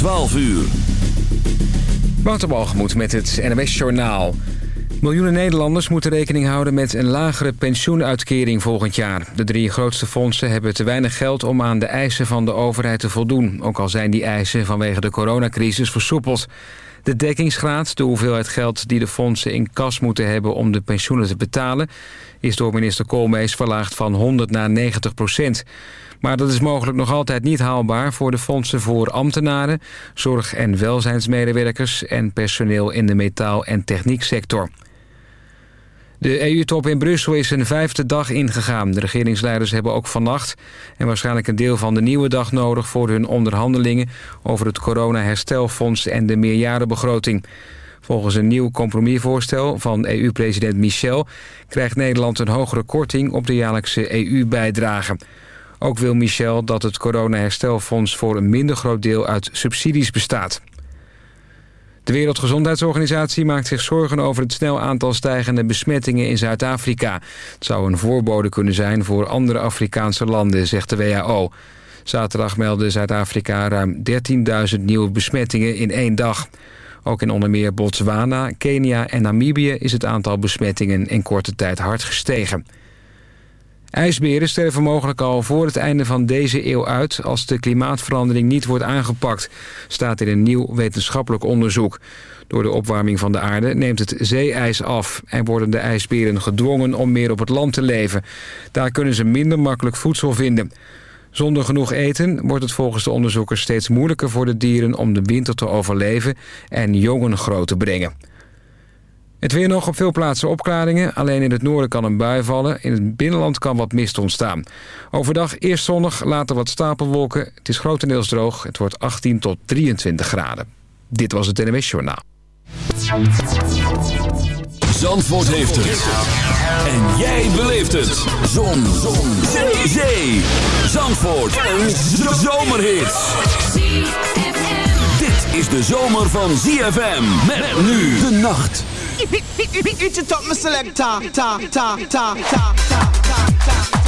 12 uur. Wouterbalgemoed met het NWS Journaal. Miljoenen Nederlanders moeten rekening houden met een lagere pensioenuitkering volgend jaar. De drie grootste fondsen hebben te weinig geld om aan de eisen van de overheid te voldoen. Ook al zijn die eisen vanwege de coronacrisis versoepeld. De dekkingsgraad, de hoeveelheid geld die de fondsen in kas moeten hebben om de pensioenen te betalen... is door minister Koolmees verlaagd van 100 naar 90 procent. Maar dat is mogelijk nog altijd niet haalbaar voor de fondsen voor ambtenaren... zorg- en welzijnsmedewerkers en personeel in de metaal- en technieksector. De EU-top in Brussel is een vijfde dag ingegaan. De regeringsleiders hebben ook vannacht en waarschijnlijk een deel van de nieuwe dag nodig... voor hun onderhandelingen over het corona-herstelfonds en de meerjarenbegroting. Volgens een nieuw compromisvoorstel van EU-president Michel... krijgt Nederland een hogere korting op de jaarlijkse EU-bijdrage. Ook wil Michel dat het corona-herstelfonds voor een minder groot deel uit subsidies bestaat. De Wereldgezondheidsorganisatie maakt zich zorgen over het snel aantal stijgende besmettingen in Zuid-Afrika. Het zou een voorbode kunnen zijn voor andere Afrikaanse landen, zegt de WHO. Zaterdag meldde Zuid-Afrika ruim 13.000 nieuwe besmettingen in één dag. Ook in onder meer Botswana, Kenia en Namibië is het aantal besmettingen in korte tijd hard gestegen. IJsberen sterven mogelijk al voor het einde van deze eeuw uit... als de klimaatverandering niet wordt aangepakt, staat in een nieuw wetenschappelijk onderzoek. Door de opwarming van de aarde neemt het zeeijs af... en worden de ijsberen gedwongen om meer op het land te leven. Daar kunnen ze minder makkelijk voedsel vinden. Zonder genoeg eten wordt het volgens de onderzoekers steeds moeilijker voor de dieren... om de winter te overleven en jongen groot te brengen. Het weer nog op veel plaatsen opklaringen. Alleen in het noorden kan een bui vallen. In het binnenland kan wat mist ontstaan. Overdag eerst zonnig, later wat stapelwolken. Het is grotendeels droog. Het wordt 18 tot 23 graden. Dit was het NWS Journaal. Zandvoort heeft het. En jij beleeft het. Zon. Zon. Zee. Zee. Zandvoort. Een zomerhit. Is de zomer van ZFM. Met nu de nacht. Eat it up, my selector. Ta, ta, ta, ta, ta, ta, ta,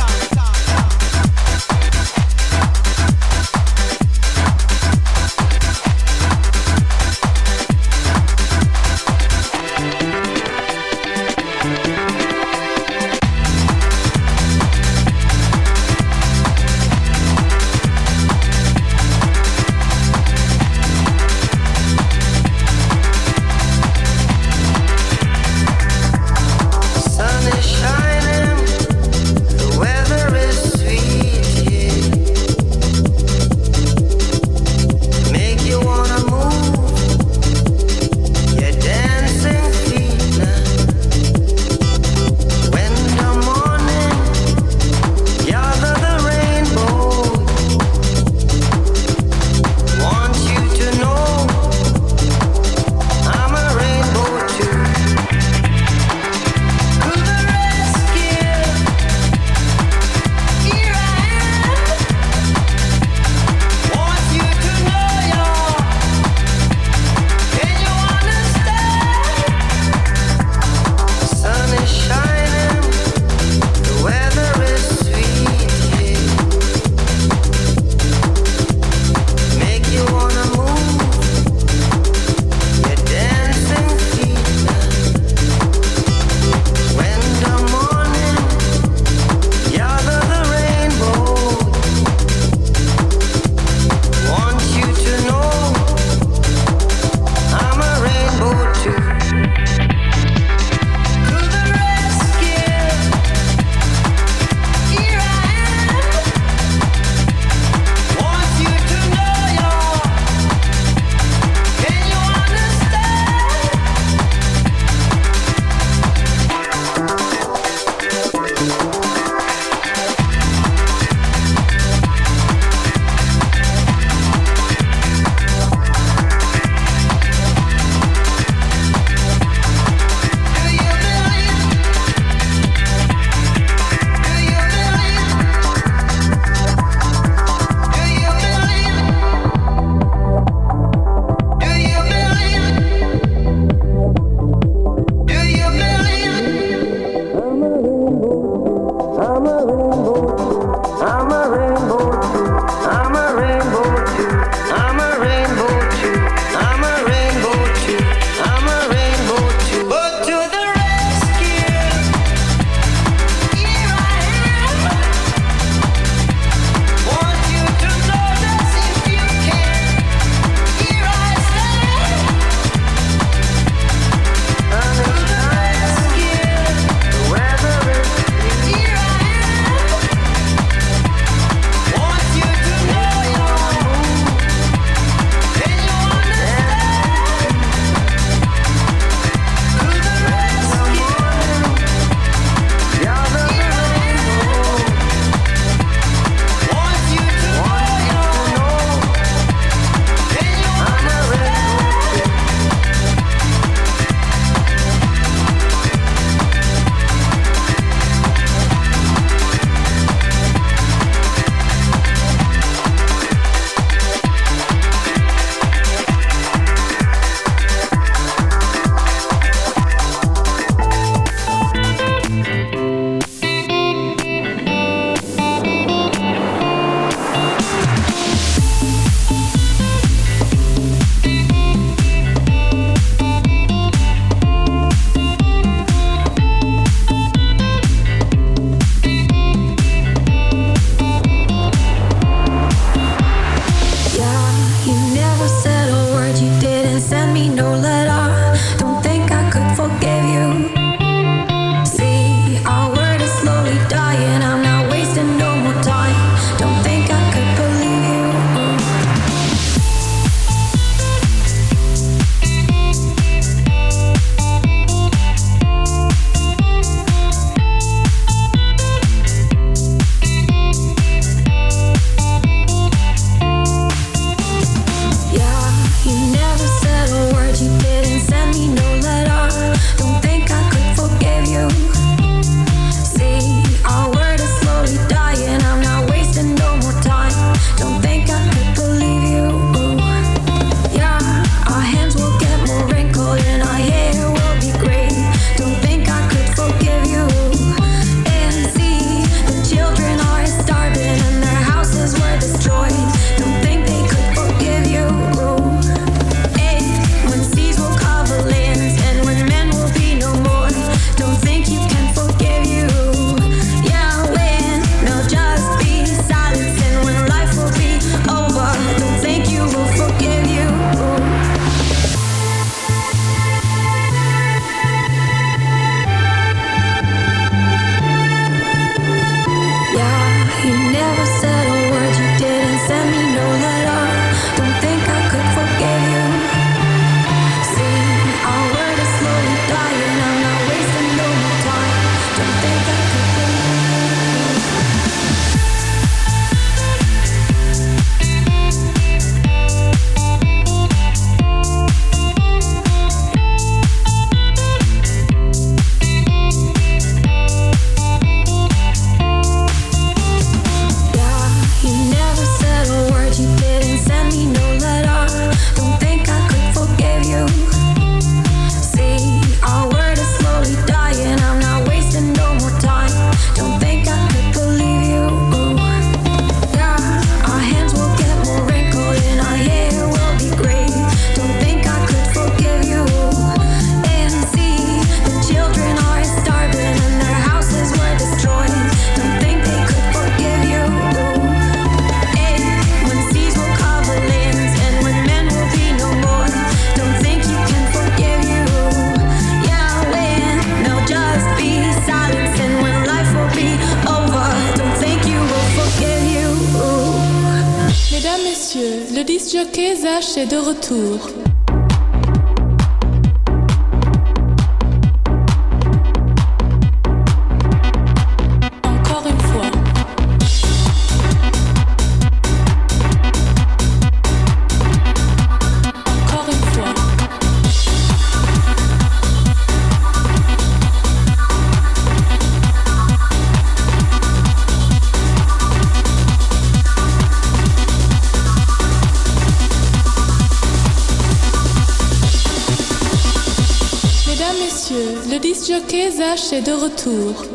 de retour.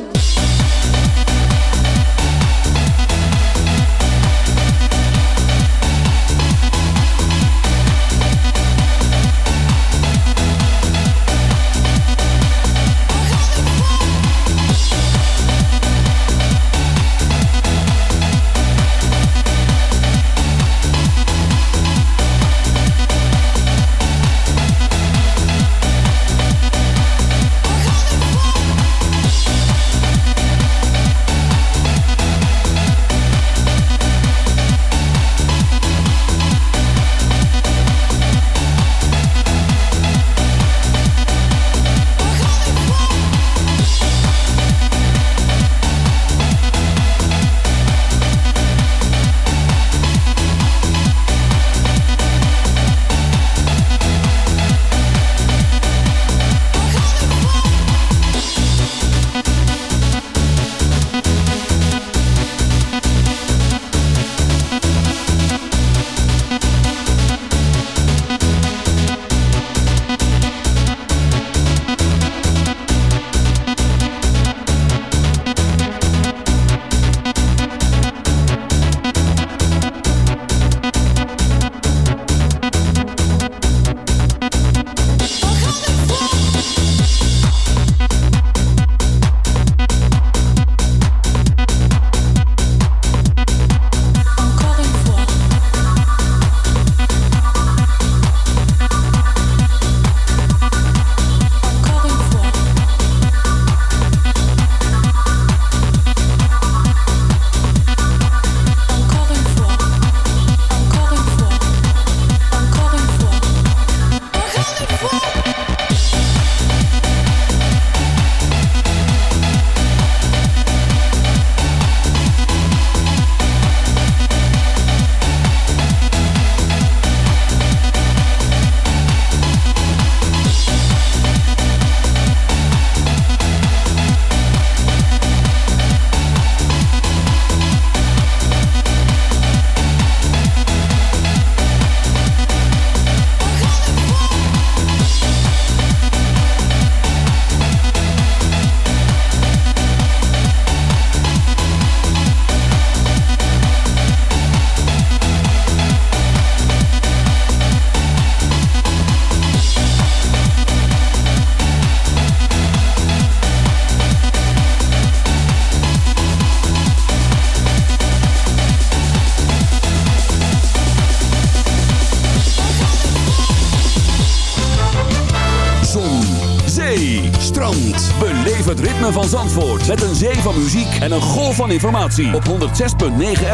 en een golf van informatie op 106.9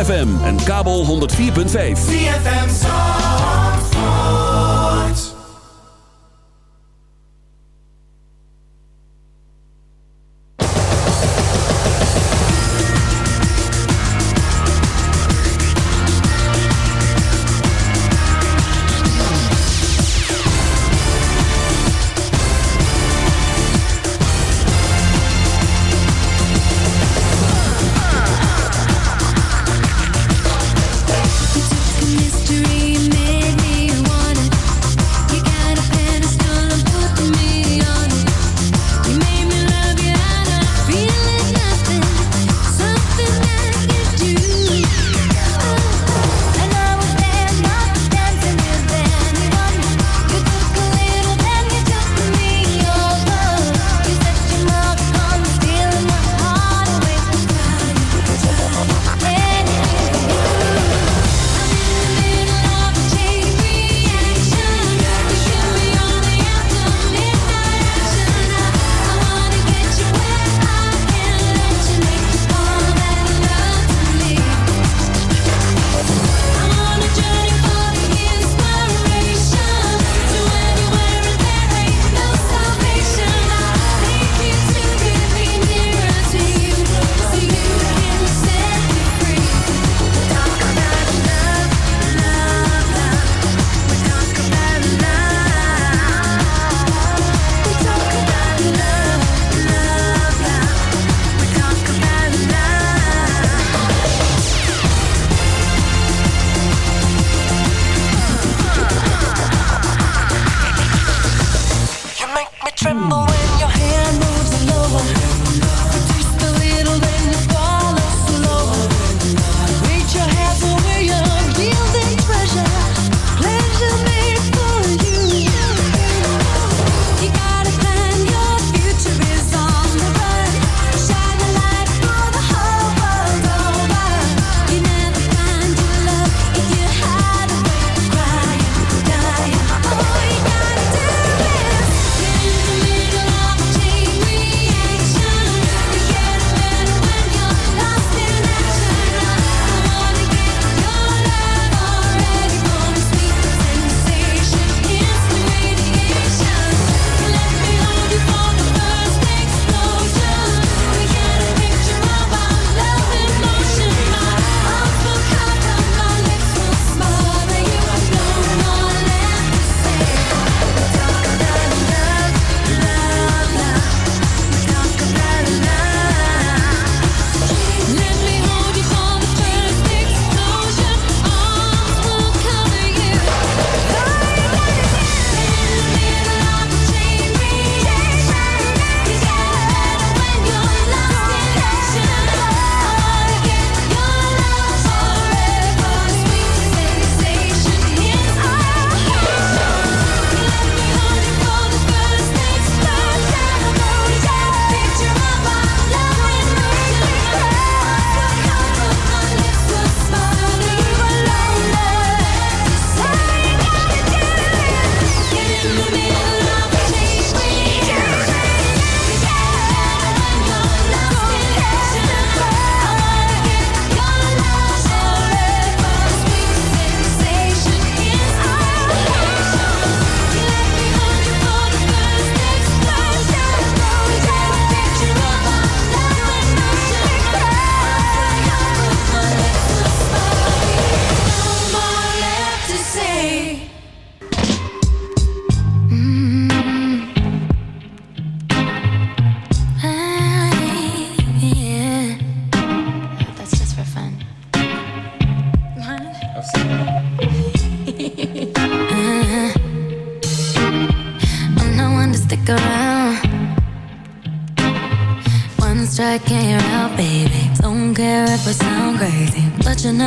FM en kabel 104.5. ZFM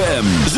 ZFM,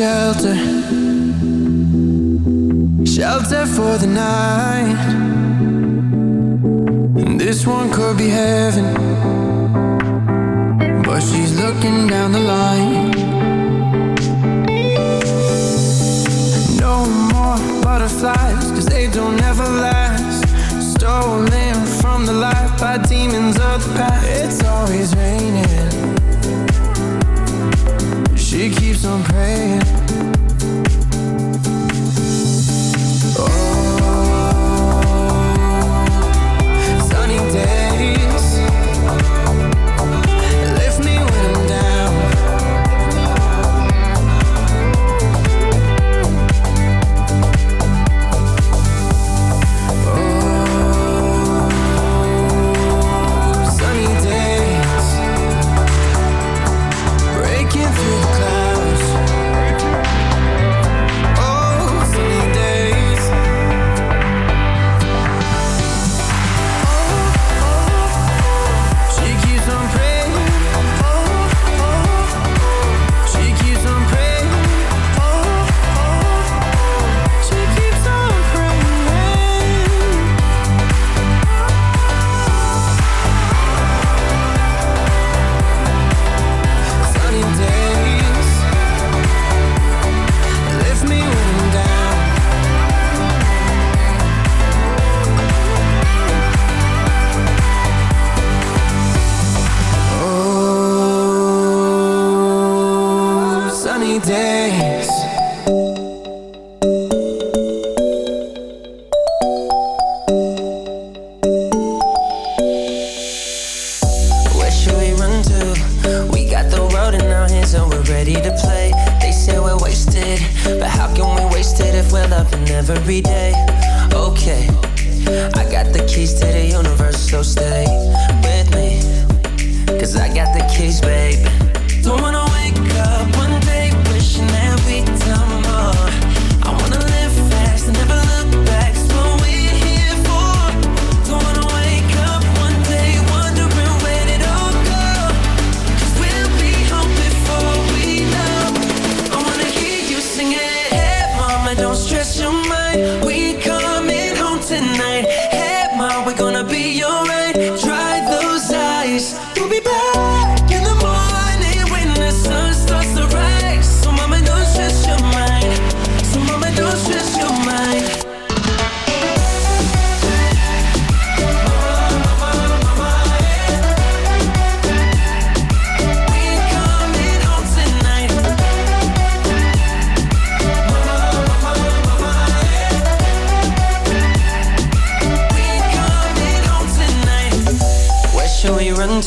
Shelter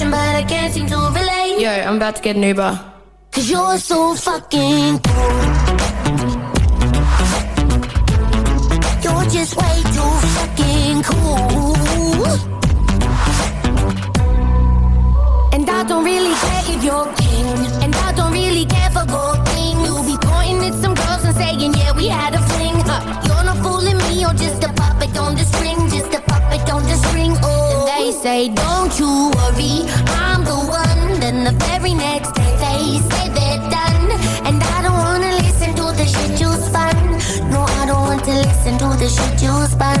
conversation, but I can't seem to relate. Yo, I'm about to get an Uber. Cause you're so fucking cool. You're just way too fucking cool. And I don't really care if you're king. And I don't really care for gold things. You'll be pointing at some girls saying, yeah, we had a fling. Huh. You're not fooling me, you're just a puppet on the string. Just a puppet on the string. Oh, they say, don't you worry, I'm the one. Then the very next day they say they're done. And I don't wanna listen to the shit you spun. No, I don't want to listen to the shit you spun.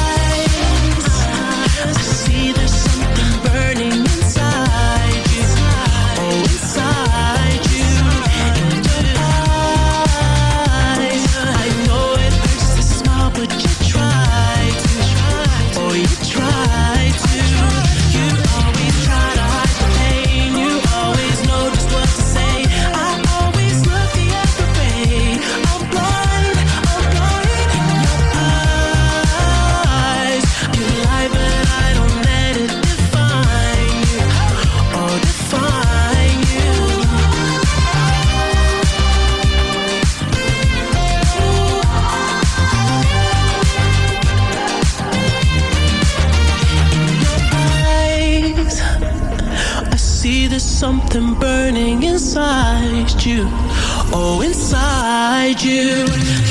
you. Oh, inside you.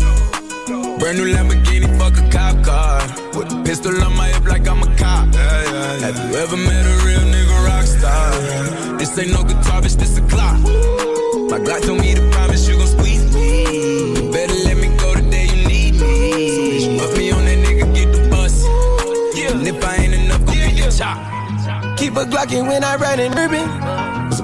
Brand new Lamborghini, fuck a cop car. With a pistol on my hip like I'm a cop. Have you ever met a real nigga rock star? This ain't no guitar, bitch, this a clock. My Glock told me to promise you gon' squeeze me. You better let me go the day you need me. So put me on that nigga, get the bus. And if I ain't enough, go get the chop. Keep a Glockin' when I ride in urban.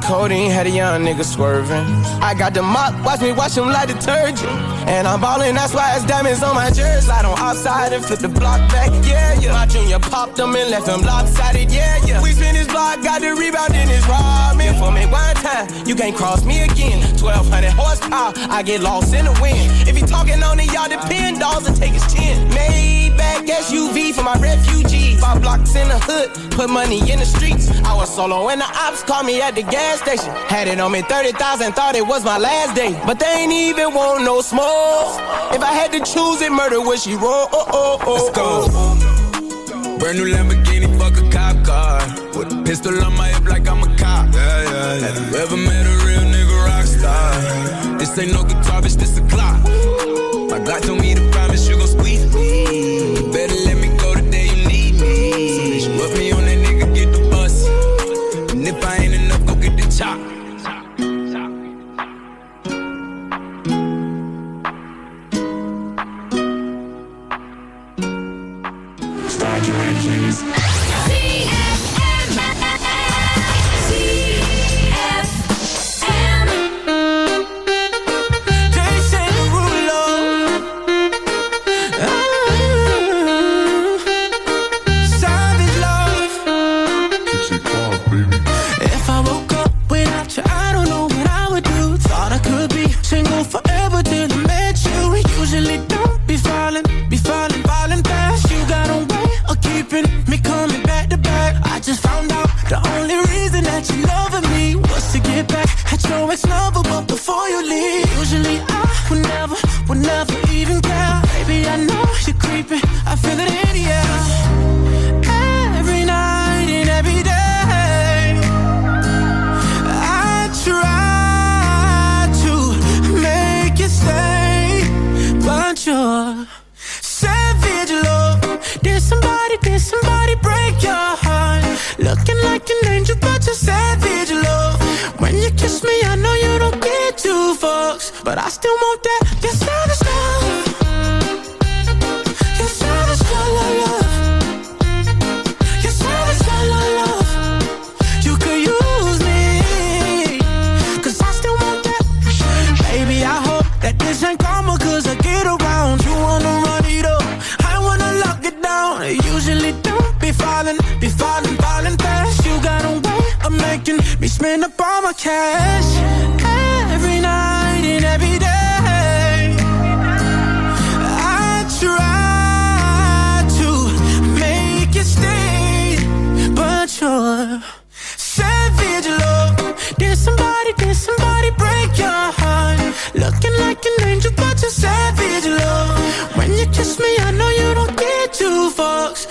Codeine, had a young nigga swerving. I got the mop, watch me wash him like detergent. And I'm ballin', that's why it's diamonds on my jersey. Slide on outside and flip the block back, yeah, yeah. My junior popped them and left them lopsided, yeah, yeah. We spin his block, got the rebound in his robbing. For me one time, you can't cross me again. 1200 horsepower, I get lost in the wind. If talking on it, y'all depend, dolls and take his chin. Maybach SUV for my refugees. Five blocks in the hood, put money in the streets. I was solo and the ops called me at the gas station. Had it on me 30,000, thought it was my last day. But they ain't even want no smoke. If I had to choose it, murder would she roll? Oh, oh, oh, oh. Let's go. Brand new Lamborghini, fuck a cop car. With a pistol on my hip like I'm a cop. Yeah, yeah, yeah. Have you ever met a real nigga rock star? This ain't no guitar, bitch, this a clock. My Glock told me to promise you gon' squeeze me. Better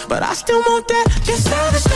But I still want that. You're savage.